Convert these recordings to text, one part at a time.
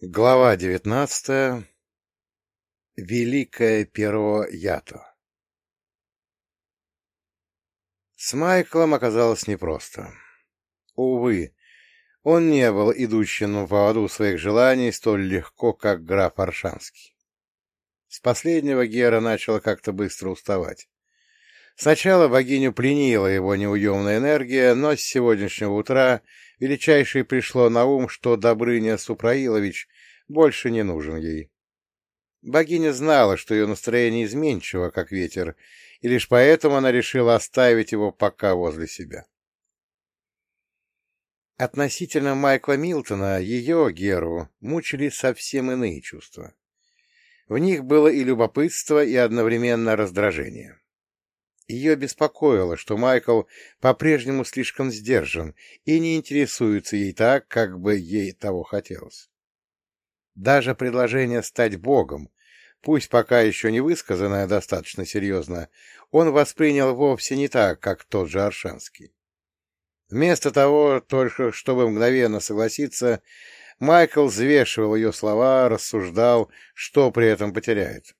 Глава девятнадцатая. Великое перо Ято С Майклом оказалось непросто. Увы, он не был идущим на поводу своих желаний столь легко, как граф Аршанский. С последнего Гера начала как-то быстро уставать. Сначала богиню пленила его неуемная энергия, но с сегодняшнего утра величайшей пришло на ум, что Добрыня Супраилович больше не нужен ей. Богиня знала, что ее настроение изменчиво, как ветер, и лишь поэтому она решила оставить его пока возле себя. Относительно Майкла Милтона, ее, Геру, мучили совсем иные чувства. В них было и любопытство, и одновременно раздражение. Ее беспокоило, что Майкл по-прежнему слишком сдержан и не интересуется ей так, как бы ей того хотелось. Даже предложение стать богом, пусть пока еще не высказанное достаточно серьезно, он воспринял вовсе не так, как тот же Аршанский. Вместо того, только чтобы мгновенно согласиться, Майкл взвешивал ее слова, рассуждал, что при этом потеряет.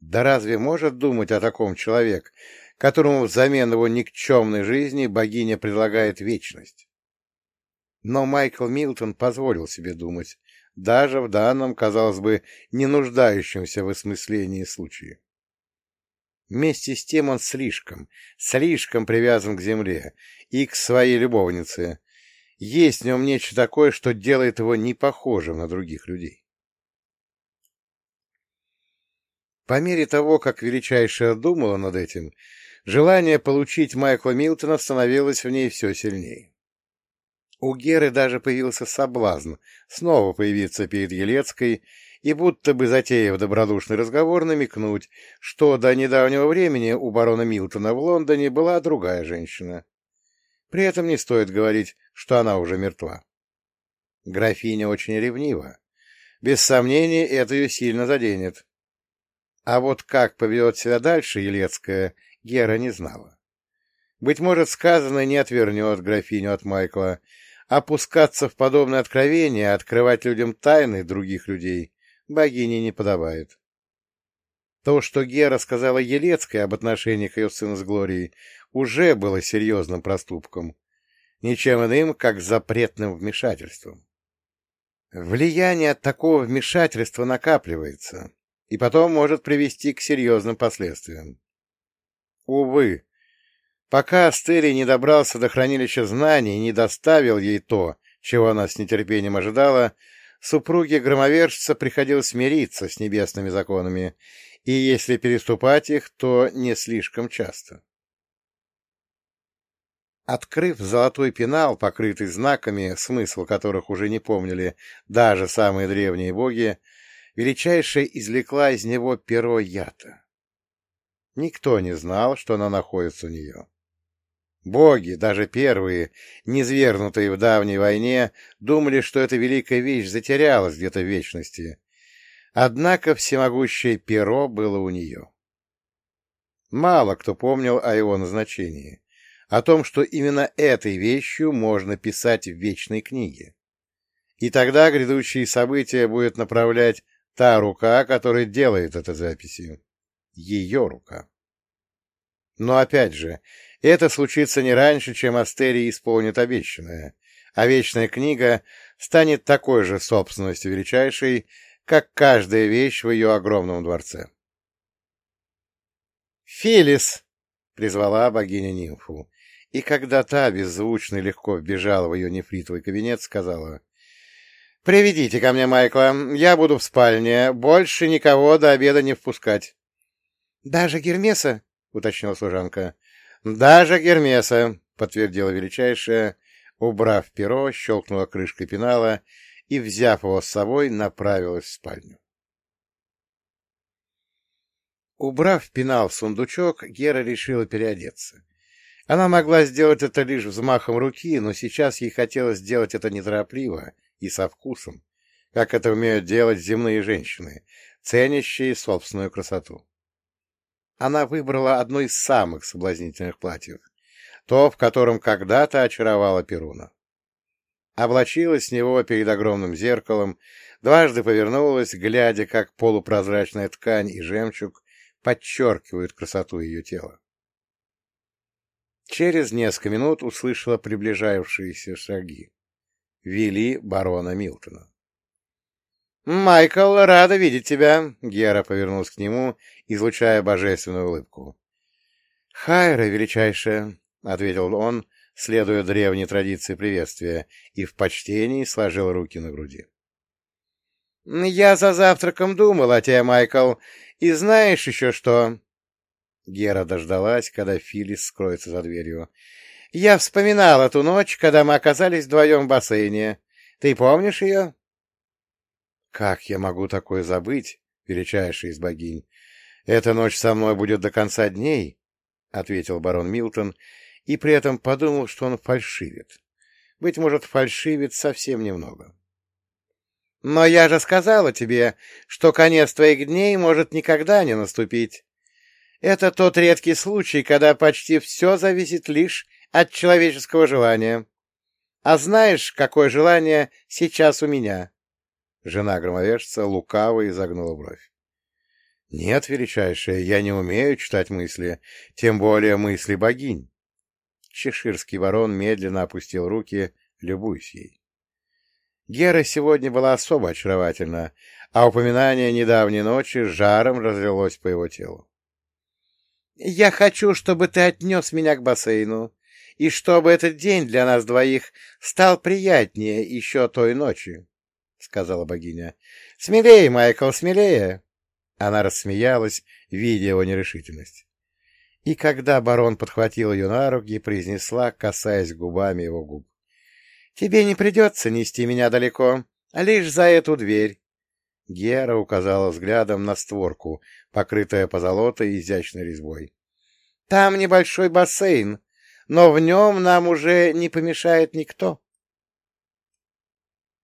Да разве может думать о таком человек, которому взамен его никчемной жизни богиня предлагает вечность? Но Майкл Милтон позволил себе думать, даже в данном, казалось бы, не нуждающемся в осмыслении случае. Вместе с тем он слишком, слишком привязан к земле и к своей любовнице. Есть в нем нечто такое, что делает его не похожим на других людей. По мере того, как величайшая думала над этим, желание получить Майкла Милтона становилось в ней все сильнее. У Геры даже появился соблазн снова появиться перед Елецкой и будто бы затеяв добродушный разговор намекнуть, что до недавнего времени у барона Милтона в Лондоне была другая женщина. При этом не стоит говорить, что она уже мертва. Графиня очень ревнива. Без сомнений, это ее сильно заденет. А вот как поведет себя дальше Елецкая, Гера не знала. Быть может, сказанное не отвернет графиню от Майкла. Опускаться в подобное откровение, открывать людям тайны других людей богине не подобает. То, что Гера сказала Елецкой об отношениях ее сына с Глорией, уже было серьезным проступком, ничем иным, как запретным вмешательством. Влияние от такого вмешательства накапливается, и потом может привести к серьезным последствиям. Увы, пока Астерий не добрался до хранилища знаний и не доставил ей то, чего она с нетерпением ожидала, супруге громовержца приходилось смириться с небесными законами, и если переступать их, то не слишком часто. Открыв золотой пенал, покрытый знаками, смысл которых уже не помнили даже самые древние боги, величайшая извлекла из него перо ята. Никто не знал, что она находится у нее. Боги, даже первые, низвергнутые в давней войне, думали, что эта великая вещь затерялась где-то в вечности. Однако всемогущее перо было у нее. Мало кто помнил о его назначении, о том, что именно этой вещью можно писать в вечной книге. И тогда грядущие события будет направлять Та рука, которая делает это записью. Ее рука. Но опять же, это случится не раньше, чем Астерия исполнит обещанное, а Вечная книга станет такой же собственностью величайшей, как каждая вещь в ее огромном дворце. «Филис!» — призвала богиня нимфу, и когда та беззвучно легко вбежала в ее нефритовый кабинет, сказала — Приведите ко мне Майкла. Я буду в спальне. Больше никого до обеда не впускать. — Даже Гермеса? — уточнила служанка. — Даже Гермеса, — подтвердила величайшая, убрав перо, щелкнула крышкой пенала и, взяв его с собой, направилась в спальню. Убрав пенал в сундучок, Гера решила переодеться. Она могла сделать это лишь взмахом руки, но сейчас ей хотелось сделать это неторопливо и со вкусом, как это умеют делать земные женщины, ценящие собственную красоту. Она выбрала одно из самых соблазнительных платьев, то, в котором когда-то очаровала Перуна. облачилась с него перед огромным зеркалом, дважды повернулась, глядя, как полупрозрачная ткань и жемчуг подчеркивают красоту ее тела. Через несколько минут услышала приближавшиеся шаги. Вели барона Милтона. «Майкл, рада видеть тебя!» — Гера повернулась к нему, излучая божественную улыбку. «Хайра, величайшая!» — ответил он, следуя древней традиции приветствия, и в почтении сложил руки на груди. «Я за завтраком думал о тебе, Майкл, и знаешь еще что?» Гера дождалась, когда Филис скроется за дверью. «Я вспоминал эту ночь, когда мы оказались вдвоем в бассейне. Ты помнишь ее?» «Как я могу такое забыть, величайший из богинь? Эта ночь со мной будет до конца дней», — ответил барон Милтон, и при этом подумал, что он фальшивит. Быть может, фальшивит совсем немного. «Но я же сказала тебе, что конец твоих дней может никогда не наступить. Это тот редкий случай, когда почти все зависит лишь от человеческого желания. А знаешь, какое желание сейчас у меня?» Жена громовержца лукаво изогнула бровь. — Нет, величайшая, я не умею читать мысли, тем более мысли богинь. Чеширский ворон медленно опустил руки, любуясь ей. Гера сегодня была особо очаровательна, а упоминание недавней ночи жаром разлилось по его телу. «Я хочу, чтобы ты отнес меня к бассейну, и чтобы этот день для нас двоих стал приятнее еще той ночи», — сказала богиня. «Смелее, Майкл, смелее!» Она рассмеялась, видя его нерешительность. И когда барон подхватил ее на руки, произнесла, касаясь губами его губ. — Тебе не придется нести меня далеко, а лишь за эту дверь. Гера указала взглядом на створку, покрытая позолотой и изящной резьбой. — Там небольшой бассейн, но в нем нам уже не помешает никто.